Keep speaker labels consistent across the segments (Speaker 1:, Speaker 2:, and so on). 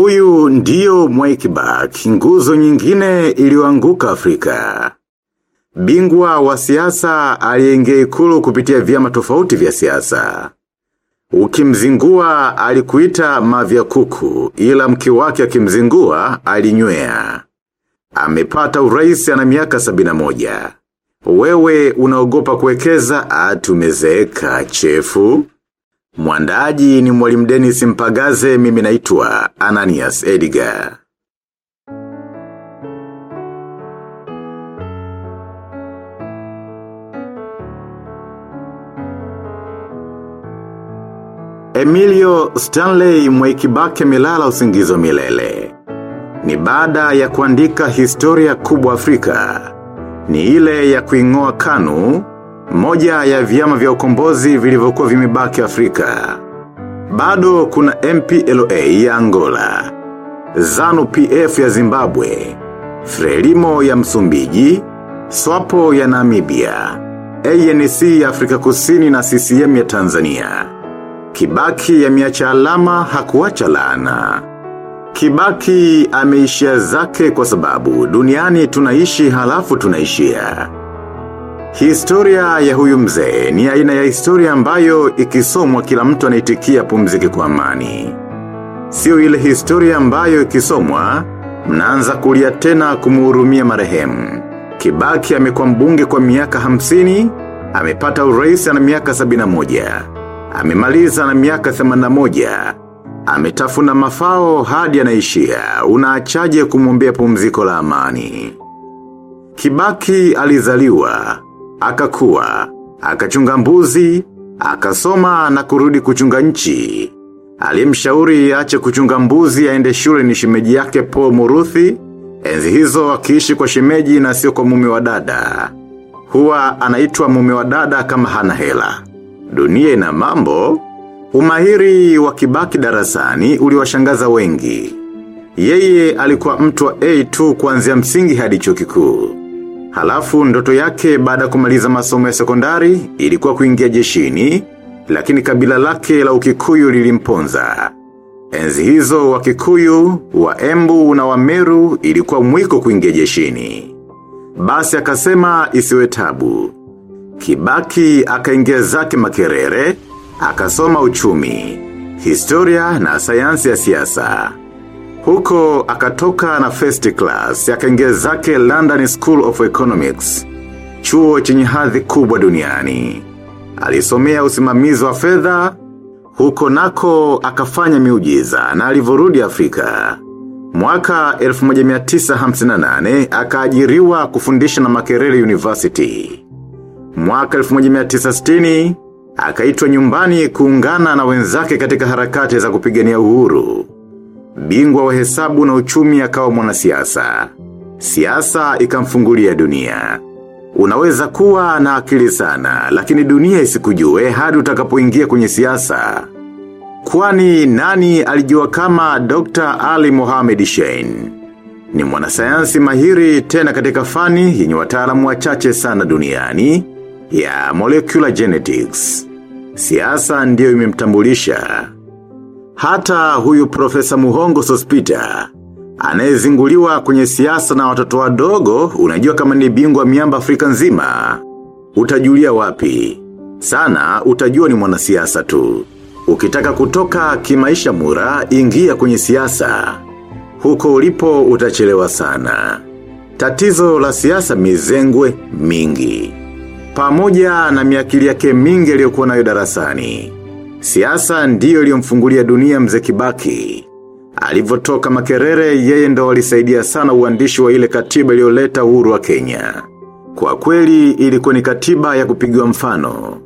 Speaker 1: Huyu ndiyo Mwai kinguzo nguzo nyingine iliyoanguka Afrika. Bingwa wa siasa aliyeingia ikulu kupitia vyama tofauti vya siasa. Ukimzingua alikuita mavya kuku, ila mke wake akimzingua alinywea. Amepata urais ana miaka sabina moja. Wewe unaogopa kuwekeza atumezeeka chefu. Mwandaji ni mwalimu Dennis Mpagaze mimi naitwa Ananias Edgar. Emilio Stanley Mwekibake milala usingizo milele. Ni baada ya kuandika historia kubwa Afrika. Ni ile ya kuingoa kanu, moja ya vyama vya ukombozi vilivyokuwa vimebaki Afrika. Bado kuna MPLA ya Angola, Zanu PF ya Zimbabwe, Frelimo ya Msumbiji, Swapo ya Namibia, ANC ya Afrika Kusini na CCM ya Tanzania. Kibaki ya miacha alama hakuwacha laana. Kibaki ameishia zake kwa sababu duniani tunaishi halafu tunaishia. Historia ya huyu mzee ni aina ya historia ambayo ikisomwa kila mtu anaitikia pumziki kwa amani. Sio ile historia ambayo ikisomwa, mnaanza kulia tena kumuhurumia marehemu. Kibaki amekuwa mbunge kwa miaka hamsini, amepata urais na miaka sabina moja. Amemaliza na miaka 81. Ametafuna mafao hadi anaishia. Unaachaje kumwombea pumziko la amani. Kibaki alizaliwa, akakua, akachunga mbuzi, akasoma na kurudi kuchunga nchi. Alimshauri aache kuchunga mbuzi aende shule ni shemeji yake po Muruthi, enzi hizo akiishi kwa shemeji na sio kwa mume wa dada. Huwa anaitwa mume wa dada kama hana hela. Dunia ina mambo, umahiri wa kibaki darasani uliwashangaza wengi. Yeye alikuwa mtu wa A2 kuanzia msingi hadi chuo kikuu. Halafu ndoto yake baada kumaliza masomo ya sekondari ilikuwa kuingia jeshini, lakini kabila lake la ukikuyu lilimponza. Enzi hizo wa kikuyu, wa embu na wa meru ilikuwa mwiko kuingia jeshini. Basi akasema isiwe tabu. Kibaki akaingia zake makerere, akasoma uchumi, historia na sayansi ya siasa. Huko akatoka na first class, ya zake London School of Economics, chuo chenye hadhi kubwa duniani. Alisomea usimamizi wa fedha, huko nako akafanya miujiza na alivorudi Afrika. Mwaka 1958 akaajiriwa kufundisha na Makerere University. Mwaka 1960, akaitwa nyumbani kuungana na wenzake katika harakati za kupigania uhuru. Bingwa wa hesabu na uchumi akawa mwanasiasa. Siasa ikamfungulia dunia. Unaweza kuwa na akili sana, lakini dunia isikujue hadi utakapoingia kwenye siasa. Kwani nani alijua kama Dr. Ali Mohamed Shein? Ni mwanasayansi mahiri tena katika fani yenye wataalamu wachache sana duniani ya molecular genetics. Siasa ndiyo imemtambulisha. Hata huyu profesa Muhongo Sospita, anayezinguliwa kwenye siasa na watoto wadogo, unajua kama ni bingwa miamba Afrika nzima. Utajulia wapi? Sana utajua ni mwanasiasa tu. Ukitaka kutoka kimaisha mura, ingia kwenye siasa. Huko ulipo utachelewa sana. Tatizo la siasa mizengwe mingi. Pamoja na miakili yake mingi aliyokuwa nayo darasani. Siasa ndiyo iliyomfungulia dunia mzee kibaki. Alivotoka makerere yeye ndo alisaidia sana uandishi wa ile katiba iliyoleta uhuru wa Kenya. Kwa kweli ilikuwa ni katiba ya kupigiwa mfano.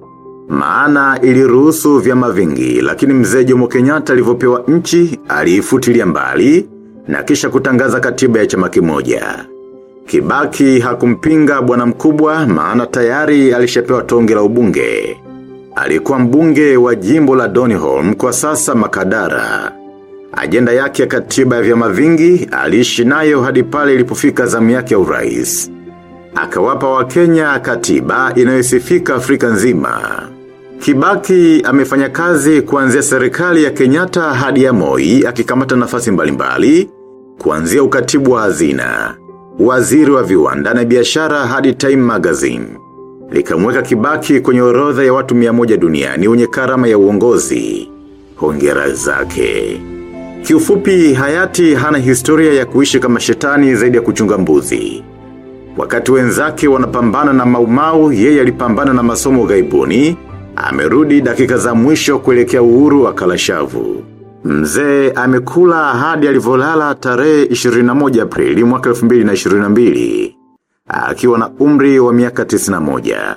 Speaker 1: Maana iliruhusu vyama vingi lakini mzee Jomo Kenyatta alivyopewa nchi aliifutilia mbali na kisha kutangaza katiba ya chama kimoja. Kibaki hakumpinga bwana mkubwa maana tayari alishapewa tonge la ubunge. Alikuwa mbunge wa jimbo la Donholm kwa sasa Makadara. Ajenda yake ya katiba ya vyama vingi aliishi nayo hadi pale ilipofika zamu yake ya urais. Akawapa wa Kenya katiba inayosifika Afrika nzima. Kibaki amefanya kazi kuanzia serikali ya Kenyatta hadi ya Moi akikamata nafasi mbalimbali, kuanzia ukatibu wa hazina, waziri wa viwanda na biashara hadi Time Magazine. Likamweka Kibaki kwenye orodha ya watu mia moja duniani wenye karama ya uongozi. Hongera zake. Kiufupi hayati hana historia ya kuishi kama shetani zaidi ya kuchunga mbuzi. Wakati wenzake wanapambana na maumau, yeye alipambana na masomo gaibuni, amerudi dakika za mwisho kuelekea uhuru wa kalashavu. Mzee amekula hadi alivolala tarehe 21 Aprili mwaka 2022 akiwa na umri wa miaka 91.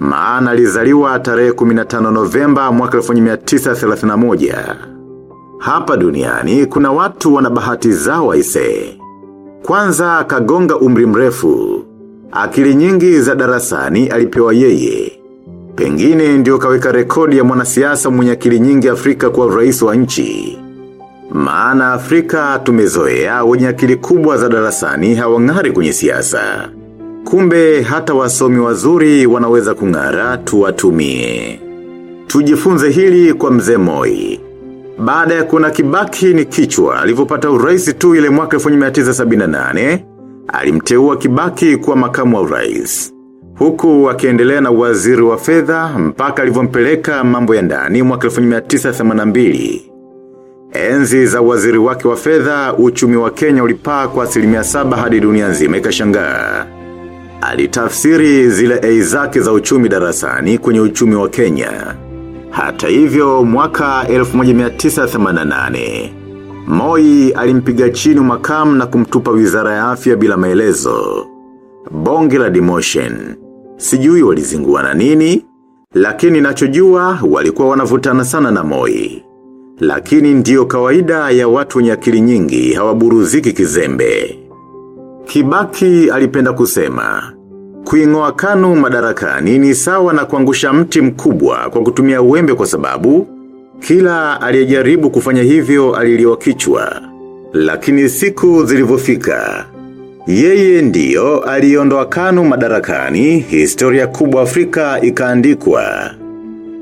Speaker 1: Maana alizaliwa tarehe 15 Novemba mwaka 1931. Hapa duniani kuna watu wana bahati zao waise. Kwanza akagonga umri mrefu. Akili nyingi za darasani alipewa yeye. Pengine ndio kaweka rekodi ya mwanasiasa mwenye akili nyingi Afrika kwa rais wa nchi. Maana Afrika tumezoea wenye akili kubwa za darasani hawang'ari kwenye siasa. Kumbe hata wasomi wazuri wanaweza kung'ara tuwatumie. Tujifunze hili kwa mzee Moi. Baada ya kuna kibaki ni kichwa, alivyopata urais tu ile mwaka 1978, alimteua kibaki kuwa makamu wa urais. Huku akiendelea na waziri wa fedha mpaka alivyompeleka mambo ya ndani mwaka 1982. Enzi za waziri wake wa fedha, uchumi wa Kenya ulipaa kwa asilimia saba hadi dunia nzima ikashangaa. Alitafsiri zile ei zake za uchumi darasani kwenye uchumi wa Kenya. Hata hivyo mwaka 1988. Moi alimpiga chini makamu na kumtupa wizara ya afya bila maelezo. Bonge la demotion. Sijui walizingua na nini, lakini nachojua walikuwa wanavutana sana na Moi. Lakini ndiyo kawaida ya watu wenye akili nyingi hawaburuziki kizembe. Kibaki alipenda kusema, kuingoa kanu madarakani ni sawa na kuangusha mti mkubwa kwa kutumia uembe kwa sababu, kila aliyejaribu kufanya hivyo aliliwa kichwa. Lakini siku zilivyofika Yeye ndiyo aliondoa kanu madarakani, historia kubwa Afrika ikaandikwa.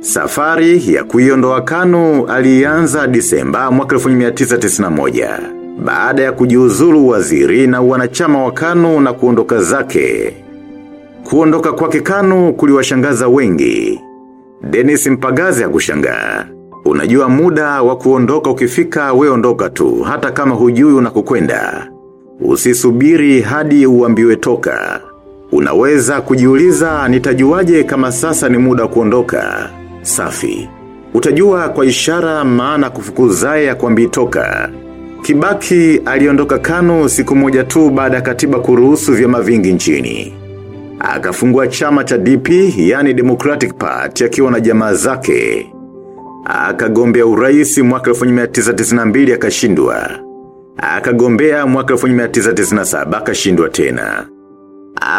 Speaker 1: Safari ya kuiondoa kanu alianza disemba mwaka 1991 baada ya kujiuzulu waziri na wanachama wa kanu na kuondoka zake. Kuondoka kwake kanu kuliwashangaza wengi. Dennis Mpagazi hakushangaa. Unajua muda wa kuondoka ukifika we ondoka tu hata kama hujui unakokwenda. Usisubiri hadi uambiwe toka. Unaweza kujiuliza nitajuaje kama sasa ni muda kuondoka. Safi. Utajua kwa ishara maana kufukuzaye ya kuambi toka. Kibaki aliondoka kanu siku moja tu baada ya katiba kuruhusu vyama vingi nchini. Akafungua chama cha DP, yani Democratic Party, akiwa na jamaa zake. Akagombea uraisi mwaka 1992 akashindwa. Akagombea mwaka 1997 akashindwa tena.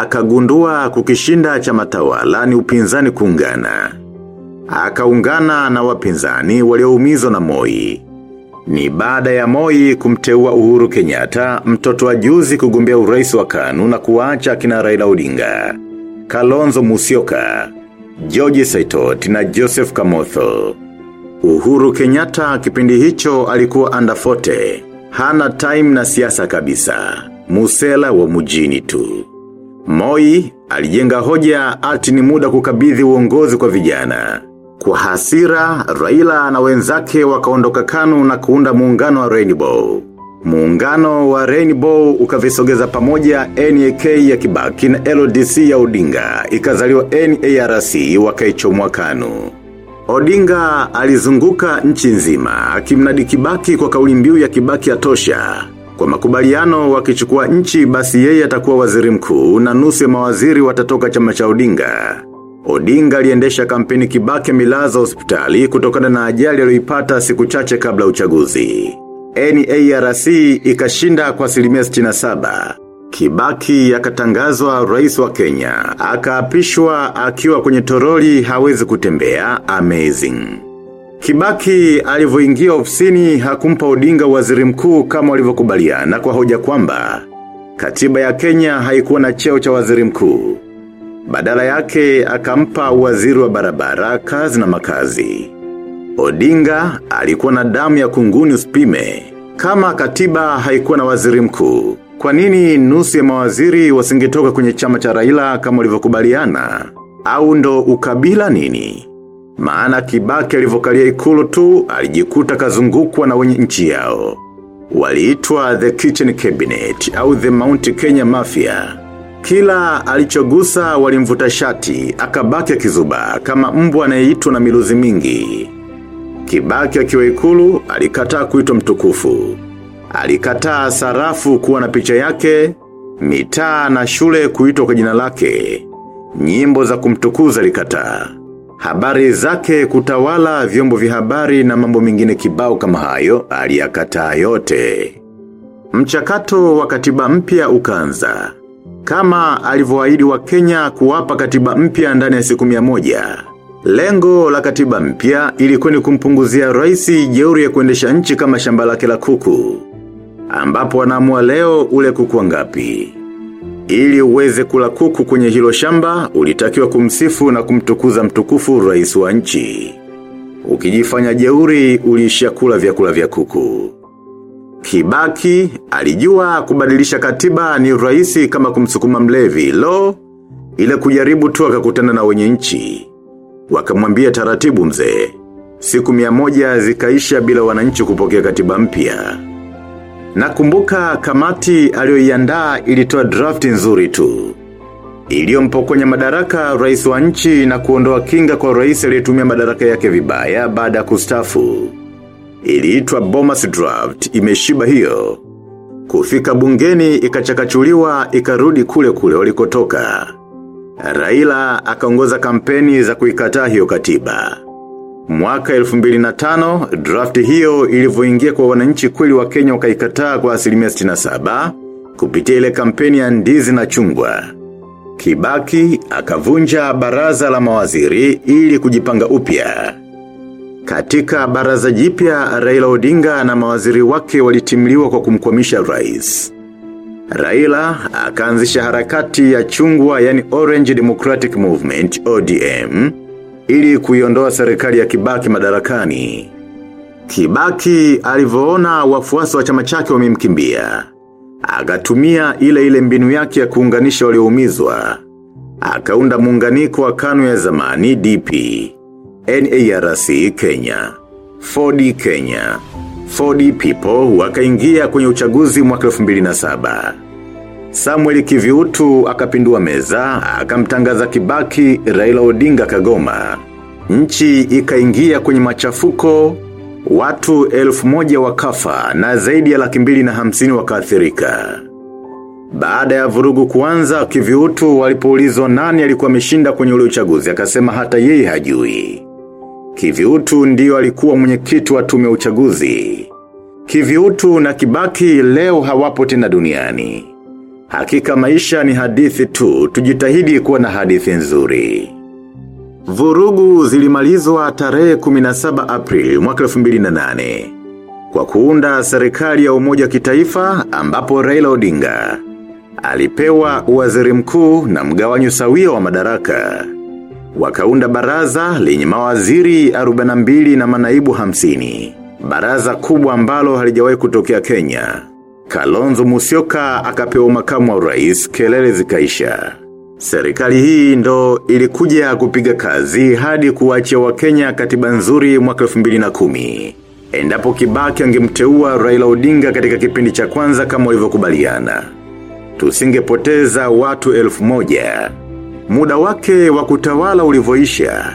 Speaker 1: Akagundua kukishinda chama tawala ni upinzani kuungana. Akaungana na wapinzani walioumizwa na Moi. Ni baada ya Moi kumteua Uhuru kenyata mtoto wa juzi kugombea urais wa KANU na kuacha kina Raila Odinga. Kalonzo Musyoka, George Saitoti na Joseph Kamotho. Uhuru kenyata kipindi hicho alikuwa andafote 40. Hana time na siasa kabisa. Musela wa mujini tu. Moi alijenga hoja ati ni muda kukabidhi uongozi kwa vijana. Kwa hasira, Raila na wenzake wakaondoka kanu na kuunda muungano wa Rainbow. Muungano wa Rainbow ukavisogeza pamoja NAK ya Kibaki na LDC ya Odinga, ikazaliwa NARC wakaichomwa kanu. Odinga alizunguka nchi nzima, akimnadi Kibaki kwa kauli mbiu ya Kibaki atosha. tosha. Kwa makubaliano wakichukua nchi basi yeye atakuwa waziri mkuu na nusu ya mawaziri watatoka chama cha Odinga. Odinga aliendesha kampeni kibake milaza hospitali kutokana na ajali aliyoipata siku chache kabla uchaguzi. NARC ikashinda kwa asilimia 67. Kibaki akatangazwa rais wa Kenya. Akaapishwa akiwa kwenye toroli hawezi kutembea. Amazing. Kibaki alivyoingia ofisini hakumpa Odinga waziri mkuu kama walivyokubaliana kwa hoja kwamba katiba ya Kenya haikuwa na cheo cha waziri mkuu. Badala yake akampa waziri wa barabara kazi na makazi. Odinga alikuwa na damu ya kunguni usipime. Kama katiba haikuwa na waziri mkuu. Kwa nini nusu ya mawaziri wasingetoka kwenye chama cha Raila kama walivyokubaliana? Au ndo ukabila nini? Maana kibaki alivyokalia ikulu tu alijikuta kazungukwa na wenye nchi yao. Waliitwa the kitchen cabinet au the Mount Kenya Mafia. Kila alichogusa walimvuta shati, akabaki kizuba kama mbwa anayeitwa na miluzi mingi. Kibaki akiwa ikulu, alikataa kuitwa mtukufu. Alikataa sarafu kuwa na picha yake, mitaa na shule kuitwa kwa jina lake. Nyimbo za kumtukuza alikataa. Habari zake kutawala vyombo vya habari na mambo mengine kibao kama hayo, aliyakataa yote. Mchakato wa katiba mpya ukaanza. Kama alivyoahidi wa Kenya kuwapa katiba mpya ndani ya siku mia moja. Lengo la katiba mpya ilikuwa ni kumpunguzia raisi jeuri ya kuendesha nchi kama shamba lake la kuku. Ambapo wanaamua leo ule kuku ngapi. Ili uweze kula kuku kwenye hilo shamba, ulitakiwa kumsifu na kumtukuza mtukufu rais wa nchi. Ukijifanya jeuri uliishia kula vyakula vya kuku. Kibaki, alijua kubadilisha katiba ni rahisi kama kumsukuma mlevi, lo, ile kujaribu tu akakutana na wenye nchi. Wakamwambia taratibu mzee. Siku mia moja zikaisha bila wananchi kupokea katiba mpya. Nakumbuka kamati aliyoiandaa ilitoa draft nzuri tu. Iliyompokonya madaraka rais wa nchi na kuondoa kinga kwa rais aliyetumia madaraka yake vibaya baada ya kustafu. Iliitwa Bomas Draft, imeshiba hiyo. Kufika bungeni ikachakachuliwa ikarudi kule kule walikotoka. Raila akaongoza kampeni za kuikataa hiyo katiba. Mwaka 2005, draft hiyo ilivyoingia kwa wananchi kweli wa Kenya wakaikataa kwa asilimia 67, kupitia ile kampeni ya ndizi na chungwa. Kibaki akavunja baraza la mawaziri ili kujipanga upya. Katika baraza jipya Raila Odinga na mawaziri wake walitimliwa kwa kumkwamisha rais. Raila akaanzisha harakati ya chungwa yani Orange Democratic Movement ODM ili kuiondoa serikali ya Kibaki madarakani. Kibaki alivyoona wafuasi wa chama chake wamemkimbia. Akatumia ile ile mbinu yake ya kuunganisha walioumizwa. Akaunda muunganiko wa kanu ya zamani DP, NARC Kenya, 4D Kenya, 4D People wakaingia kwenye uchaguzi mwaka 2007. Samuel Kiviutu akapindua meza, akamtangaza kibaki Raila Odinga kagoma. Nchi ikaingia kwenye machafuko, watu elfu moja wakafa na zaidi ya laki mbili na hamsini wakaathirika. Baada ya vurugu kuanza kiviutu walipoulizwa nani alikuwa ameshinda kwenye ule uchaguzi, akasema hata yeye hajui. Kiviutu ndio alikuwa mwenyekiti wa tume uchaguzi. Kiviutu na kibaki leo hawapo tena duniani. Hakika maisha ni hadithi tu, tujitahidi kuwa na hadithi nzuri. Vurugu zilimalizwa tarehe 17 aprili mwaka 2008 kwa kuunda serikali ya umoja kitaifa ambapo Raila Odinga alipewa waziri mkuu na mgawanyo sawia wa madaraka. Wakaunda baraza lenye mawaziri 42 na manaibu 50. Baraza kubwa ambalo halijawahi kutokea Kenya. Kalonzo Musyoka akapewa makamu wa rais kelele zikaisha. Serikali hii ndo ilikuja kupiga kazi hadi kuwaachia wa Kenya katiba nzuri mwaka 2010. Endapo kibaki angemteua Raila Odinga katika kipindi cha kwanza kama walivyokubaliana. Tusingepoteza watu elfu moja. Muda wake wa kutawala ulivyoisha.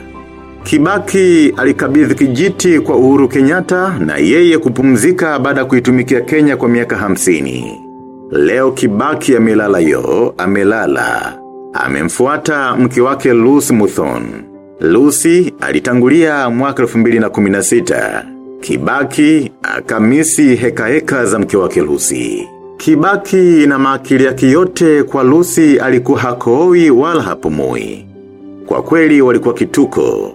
Speaker 1: Kibaki alikabidhi kijiti kwa uhuru kenyata na yeye kupumzika baada kuitumikia Kenya kwa miaka hamsini. Leo kibaki amelala yo, amelala. Amemfuata mke wake Lucy Muthon. Lucy alitangulia mwaka 2016. Kibaki akamisi heka heka za mke wake Lucy. Kibaki na maakili yake yote kwa Lucy alikuwa hakooi wala hapumui. Kwa kweli walikuwa kituko.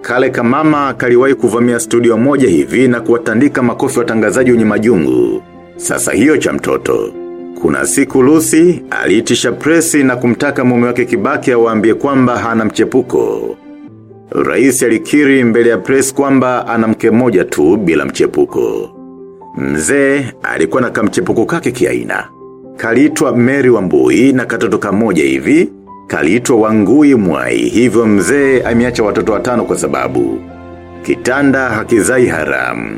Speaker 1: Kale kamama kaliwahi kuvamia studio moja hivi na kuwatandika makofi watangazaji wenye majungu. Sasa hiyo cha mtoto. Kuna siku Lucy, aliitisha presi na kumtaka mume wake kibaki awaambie kwamba hana mchepuko. raisi alikiri mbele ya presi kwamba anamke moja tu bila mchepuko. Mzee alikuwa na kamchepuko kake kiaina. Kaliitwa Mary Wambui na katoto kamoja hivi, kaliitwa Wangui Mwai, hivyo mzee ameacha watoto watano kwa sababu kitanda hakizai haramu.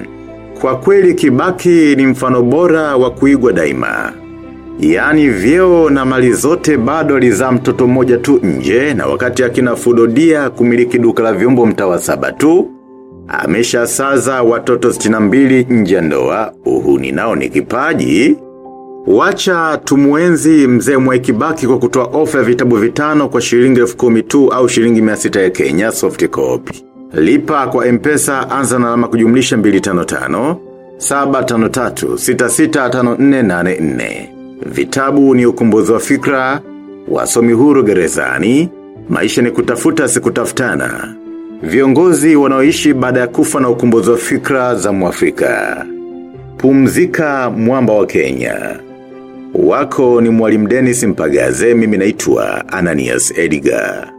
Speaker 1: Kwa kweli kibaki ni mfano bora wa kuigwa daima. Yaani vyeo na mali zote bado alizaa mtoto mmoja tu nje na wakati akina fudodia kumiliki duka la vyombo mtawa saba tu, amesha saza watoto 62 nje ya uhuni nao ni kipaji. Wacha tumuenzi mzee mwekibaki kwa kutoa ofa ya vitabu vitano kwa shilingi elfu kumi tu au shilingi mia sita ya Kenya soft copy. Lipa kwa mpesa anza na alama kujumlisha 255 753 665484. Vitabu ni ukumbuzi wa fikra, wasomi huru gerezani, maisha ni kutafuta sikutafutana. Viongozi wanaoishi baada ya kufa na ukumbozi wa fikra za mwafrika. Pumzika mwamba wa Kenya. Wako ni mwalimu Dennis Mpagaze mimi naitwa Ananias Edgar.